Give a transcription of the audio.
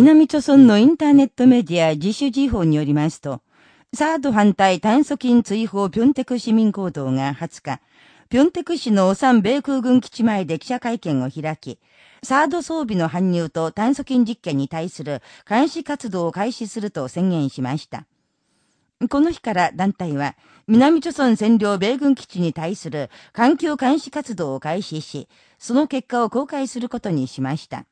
南朝村のインターネットメディア自主時報によりますと、サード反対炭素菌追放ピョンテク市民行動が20日、ピョンテク市のサン米空軍基地前で記者会見を開き、サード装備の搬入と炭素菌実験に対する監視活動を開始すると宣言しました。この日から団体は、南朝村占領米軍基地に対する環境監視活動を開始し、その結果を公開することにしました。